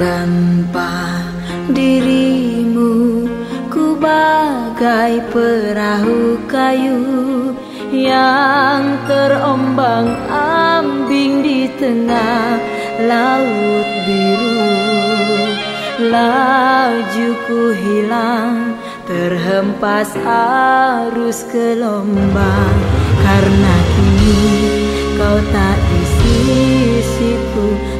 Tanpa dirimu ku bagai perahu kayu Yang terombang ambing di tengah laut biru. Lajuku hilang terhempas arus gelombang. Karena kini kau tak di sisiku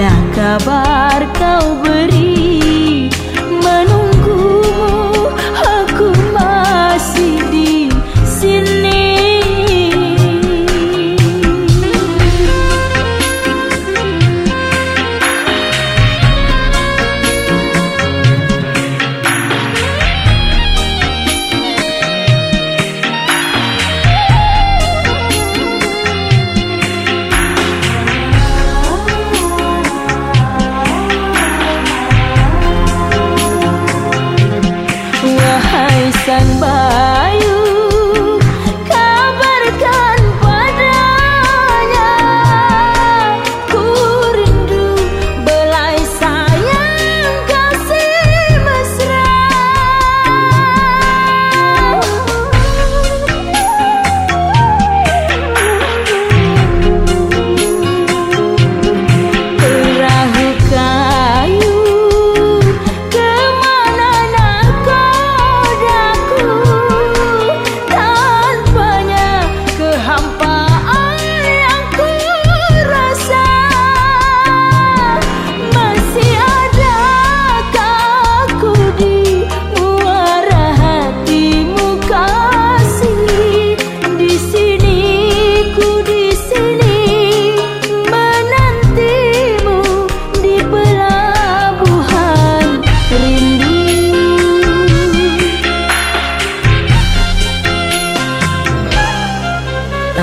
tiada kabar kau beri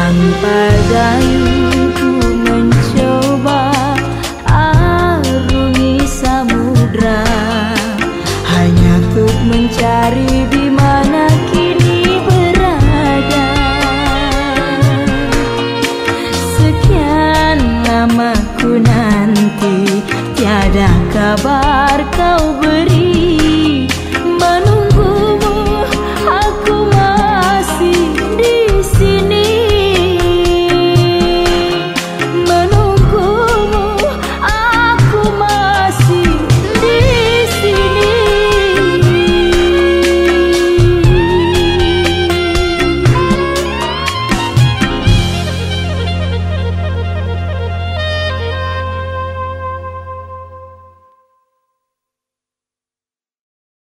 tanpa dayuku mencoba arungi samudra. Hanya untuk mencari di mana kini berada. Sekian lamaku, nanti tiada kabar.